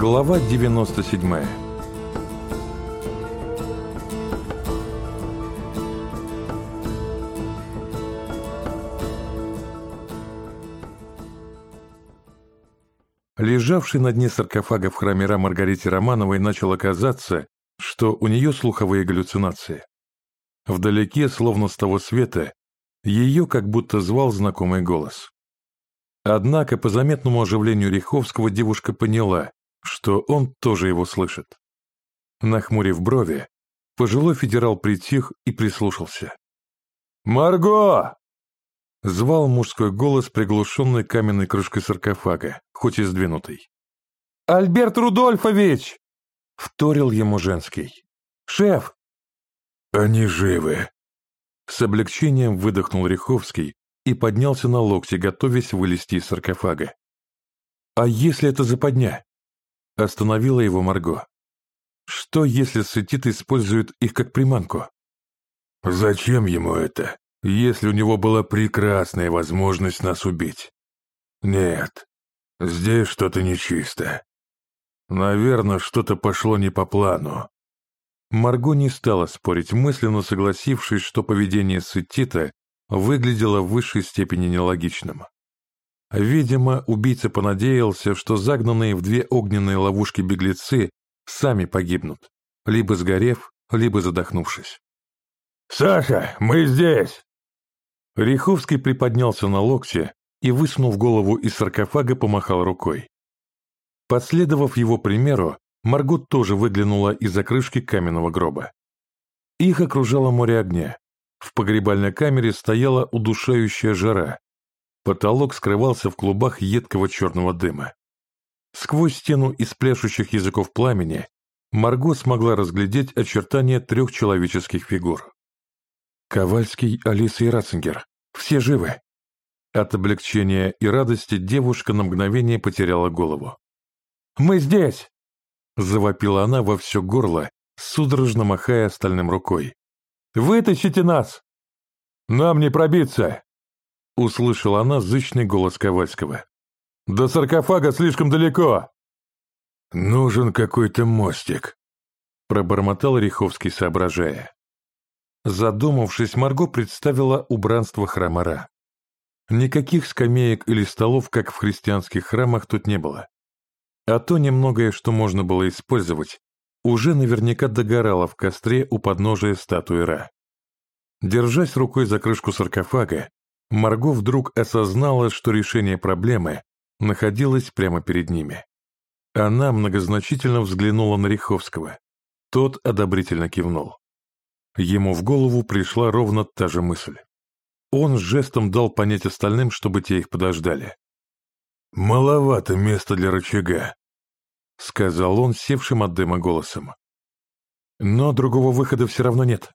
Глава 97 Лежавший на дне саркофага в храме Ра Маргарите Романовой начало казаться, что у нее слуховые галлюцинации. Вдалеке, словно с того света, ее как будто звал знакомый голос. Однако по заметному оживлению Риховского девушка поняла, что он тоже его слышит. Нахмурив брови, пожилой федерал притих и прислушался. «Марго!» — звал мужской голос, приглушенный каменной крышкой саркофага, хоть и сдвинутый. «Альберт Рудольфович!» — вторил ему женский. «Шеф!» «Они живы!» С облегчением выдохнул Риховский и поднялся на локти, готовясь вылезти из саркофага. «А если это западня?» Остановила его Марго. «Что, если Сетит использует их как приманку?» «Зачем ему это, если у него была прекрасная возможность нас убить?» «Нет, здесь что-то нечисто. Наверное, что-то пошло не по плану». Марго не стала спорить, мысленно согласившись, что поведение Сетита выглядело в высшей степени нелогичным. Видимо, убийца понадеялся, что загнанные в две огненные ловушки беглецы сами погибнут, либо сгорев, либо задохнувшись. «Саша, мы здесь!» Риховский приподнялся на локте и, высунув голову из саркофага, помахал рукой. Последовав его примеру, Маргот тоже выглянула из-за крышки каменного гроба. Их окружало море огня. В погребальной камере стояла удушающая жара, Потолок скрывался в клубах едкого черного дыма. Сквозь стену из пляшущих языков пламени Марго смогла разглядеть очертания трех человеческих фигур. Ковальский, Алиса и Ратцингер. Все живы. От облегчения и радости девушка на мгновение потеряла голову. «Мы здесь!» Завопила она во все горло, судорожно махая остальным рукой. «Вытащите нас!» «Нам не пробиться!» Услышала она зычный голос Ковальского. «До саркофага слишком далеко!» «Нужен какой-то мостик», — пробормотал Риховский, соображая. Задумавшись, Марго представила убранство храма Ра. Никаких скамеек или столов, как в христианских храмах, тут не было. А то немногое, что можно было использовать, уже наверняка догорало в костре у подножия статуи Ра. Держась рукой за крышку саркофага, Марго вдруг осознала, что решение проблемы находилось прямо перед ними. Она многозначительно взглянула на Риховского. Тот одобрительно кивнул. Ему в голову пришла ровно та же мысль. Он жестом дал понять остальным, чтобы те их подождали. «Маловато места для рычага», — сказал он севшим от дыма голосом. «Но другого выхода все равно нет».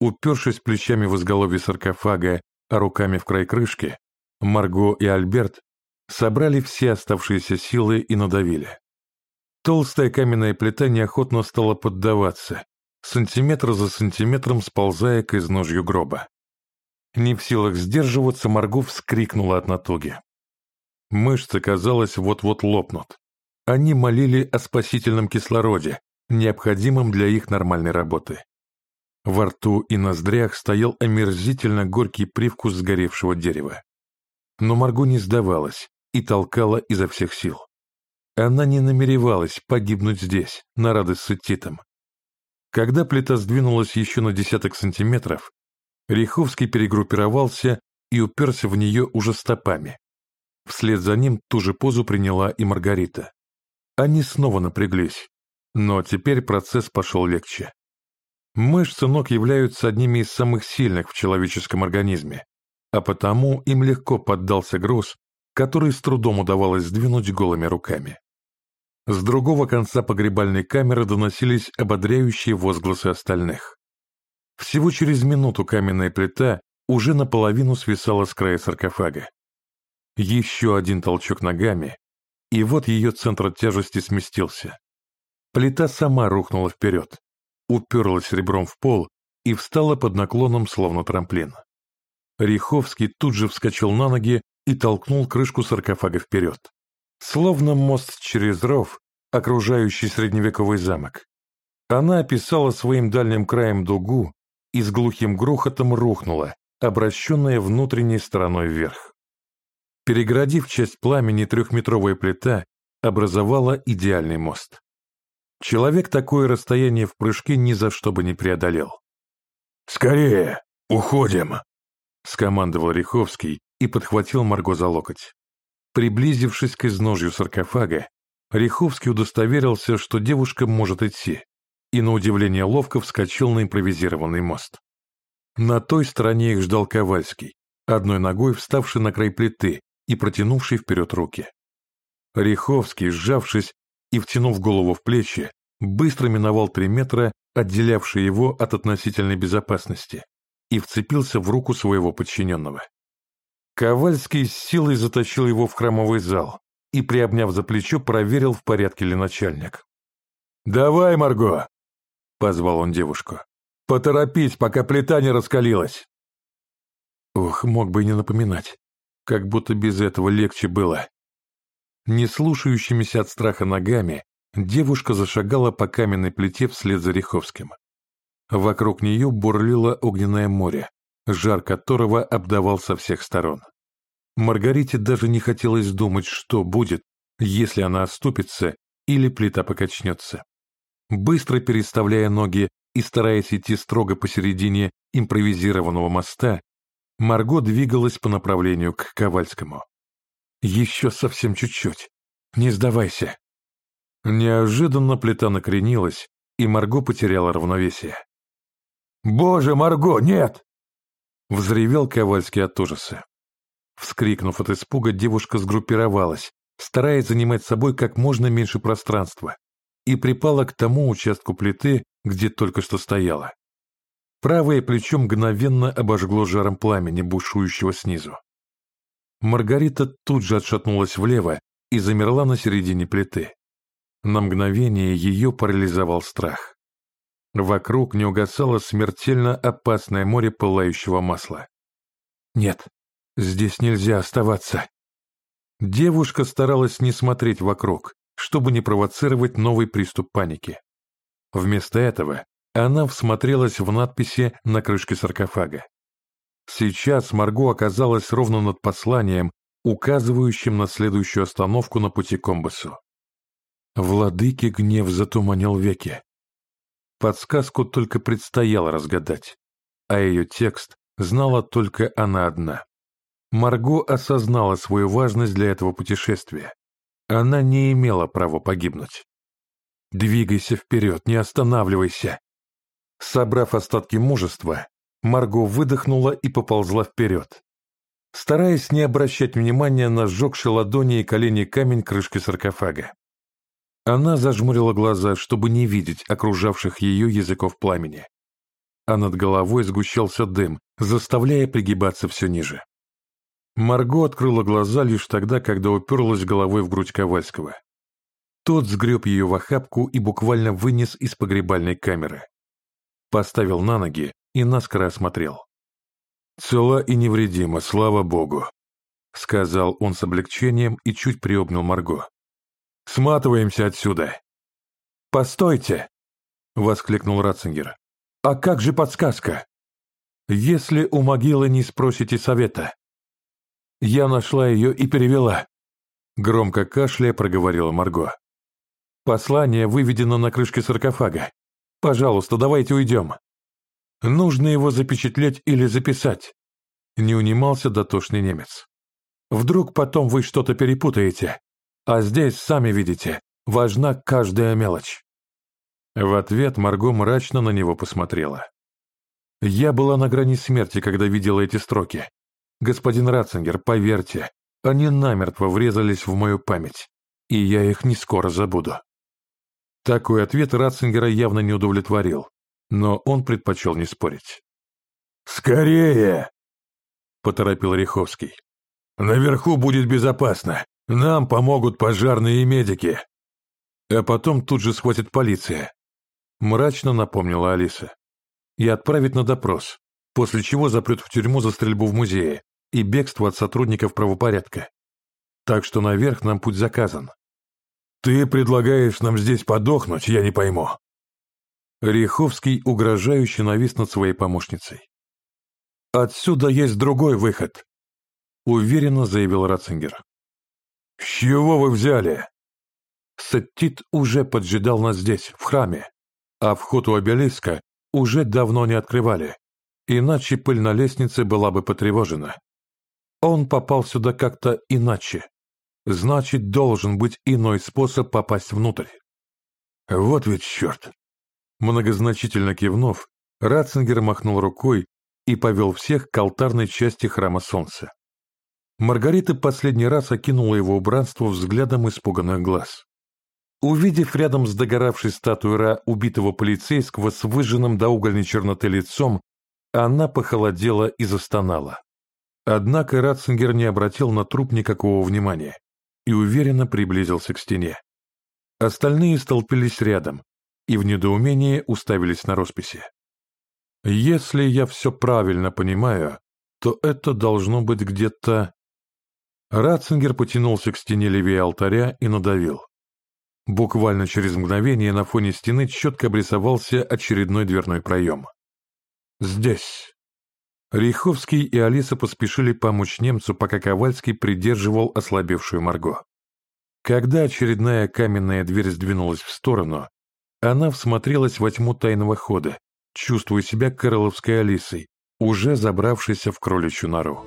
Упершись плечами в изголовье саркофага руками в край крышки, Марго и Альберт собрали все оставшиеся силы и надавили. Толстая каменная плита неохотно стала поддаваться, сантиметр за сантиметром сползая к изножью гроба. Не в силах сдерживаться, Марго вскрикнула от натуги. Мышцы, казалось, вот-вот лопнут. Они молили о спасительном кислороде, необходимом для их нормальной работы. Во рту и ноздрях стоял омерзительно горький привкус сгоревшего дерева. Но Марго не сдавалась и толкала изо всех сил. Она не намеревалась погибнуть здесь, на радость с Титом. Когда плита сдвинулась еще на десяток сантиметров, Риховский перегруппировался и уперся в нее уже стопами. Вслед за ним ту же позу приняла и Маргарита. Они снова напряглись, но теперь процесс пошел легче. Мышцы ног являются одними из самых сильных в человеческом организме, а потому им легко поддался груз, который с трудом удавалось сдвинуть голыми руками. С другого конца погребальной камеры доносились ободряющие возгласы остальных. Всего через минуту каменная плита уже наполовину свисала с края саркофага. Еще один толчок ногами, и вот ее центр тяжести сместился. Плита сама рухнула вперед, уперлась ребром в пол и встала под наклоном, словно трамплин. Риховский тут же вскочил на ноги и толкнул крышку саркофага вперед. Словно мост через ров, окружающий средневековый замок. Она описала своим дальним краем дугу и с глухим грохотом рухнула, обращенная внутренней стороной вверх. Переградив часть пламени, трехметровая плита образовала идеальный мост. Человек такое расстояние в прыжке ни за что бы не преодолел. «Скорее! Уходим!» — скомандовал Риховский и подхватил Марго за локоть. Приблизившись к изножью саркофага, Риховский удостоверился, что девушка может идти, и на удивление ловко вскочил на импровизированный мост. На той стороне их ждал Ковальский, одной ногой вставший на край плиты и протянувший вперед руки. Риховский, сжавшись и втянув голову в плечи, быстро миновал три метра, отделявшие его от относительной безопасности, и вцепился в руку своего подчиненного. Ковальский с силой затащил его в храмовый зал и, приобняв за плечо, проверил, в порядке ли начальник. «Давай, Марго!» — позвал он девушку. «Поторопись, пока плита не раскалилась!» Ох, мог бы и не напоминать, как будто без этого легче было. Не слушающимися от страха ногами, девушка зашагала по каменной плите вслед за Риховским. Вокруг нее бурлило огненное море, жар которого обдавал со всех сторон. Маргарите даже не хотелось думать, что будет, если она оступится или плита покачнется. Быстро переставляя ноги и стараясь идти строго посередине импровизированного моста, Марго двигалась по направлению к Ковальскому. Еще совсем чуть-чуть. Не сдавайся. Неожиданно плита накренилась, и Марго потеряла равновесие. «Боже, Марго, нет!» Взревел Ковальский от ужаса. Вскрикнув от испуга, девушка сгруппировалась, стараясь занимать собой как можно меньше пространства, и припала к тому участку плиты, где только что стояла. Правое плечо мгновенно обожгло жаром пламени, бушующего снизу. Маргарита тут же отшатнулась влево и замерла на середине плиты. На мгновение ее парализовал страх. Вокруг не угасало смертельно опасное море пылающего масла. «Нет, здесь нельзя оставаться». Девушка старалась не смотреть вокруг, чтобы не провоцировать новый приступ паники. Вместо этого она всмотрелась в надписи на крышке саркофага. Сейчас Марго оказалась ровно над посланием, указывающим на следующую остановку на пути к комбасу. Владыке гнев затуманил веки. Подсказку только предстояло разгадать, а ее текст знала только она одна. Марго осознала свою важность для этого путешествия. Она не имела права погибнуть. «Двигайся вперед, не останавливайся!» Собрав остатки мужества, Марго выдохнула и поползла вперед. Стараясь не обращать внимания на сжегшие ладони и колени камень крышки саркофага. Она зажмурила глаза, чтобы не видеть окружавших ее языков пламени. А над головой сгущался дым, заставляя пригибаться все ниже. Марго открыла глаза лишь тогда, когда уперлась головой в грудь Ковальского. Тот сгреб ее в охапку и буквально вынес из погребальной камеры. Поставил на ноги и наскоро осмотрел. «Цела и невредима, слава богу», — сказал он с облегчением и чуть приобнял Марго. «Сматываемся отсюда!» «Постойте!» — воскликнул Ратцингер. «А как же подсказка? Если у могилы не спросите совета?» «Я нашла ее и перевела», — громко кашляя проговорила Марго. «Послание выведено на крышке саркофага. Пожалуйста, давайте уйдем». Нужно его запечатлеть или записать. Не унимался дотошный немец. Вдруг потом вы что-то перепутаете. А здесь, сами видите, важна каждая мелочь. В ответ Марго мрачно на него посмотрела. Я была на грани смерти, когда видела эти строки. Господин Ратцингер, поверьте, они намертво врезались в мою память, и я их не скоро забуду. Такой ответ Ратцингера явно не удовлетворил, но он предпочел не спорить. «Скорее!» — поторопил Риховский. «Наверху будет безопасно. Нам помогут пожарные и медики». А потом тут же схватит полиция. Мрачно напомнила Алиса. И отправит на допрос, после чего запрет в тюрьму за стрельбу в музее и бегство от сотрудников правопорядка. Так что наверх нам путь заказан. «Ты предлагаешь нам здесь подохнуть, я не пойму». Риховский угрожающе навис над своей помощницей. «Отсюда есть другой выход», — уверенно заявил Ратцингер. «С чего вы взяли?» Сеттит уже поджидал нас здесь, в храме, а вход у обелиска уже давно не открывали, иначе пыль на лестнице была бы потревожена. Он попал сюда как-то иначе. Значит, должен быть иной способ попасть внутрь. Вот ведь черт! Многозначительно кивнув, Ратцингер махнул рукой и повел всех к алтарной части храма солнца. Маргарита последний раз окинула его убранство взглядом испуганных глаз. Увидев рядом с догоравшей статуей Ра убитого полицейского с выжженным до угольной черноты лицом, она похолодела и застонала. Однако Ратцингер не обратил на труп никакого внимания и уверенно приблизился к стене. Остальные столпились рядом и в недоумении уставились на росписи. «Если я все правильно понимаю, то это должно быть где-то...» Ратцингер потянулся к стене левее алтаря и надавил. Буквально через мгновение на фоне стены четко обрисовался очередной дверной проем. «Здесь». Риховский и Алиса поспешили помочь немцу, пока Ковальский придерживал ослабевшую Марго. Когда очередная каменная дверь сдвинулась в сторону, она всмотрелась во тьму тайного хода, чувствуя себя королевской Алисой, уже забравшейся в кроличью нору.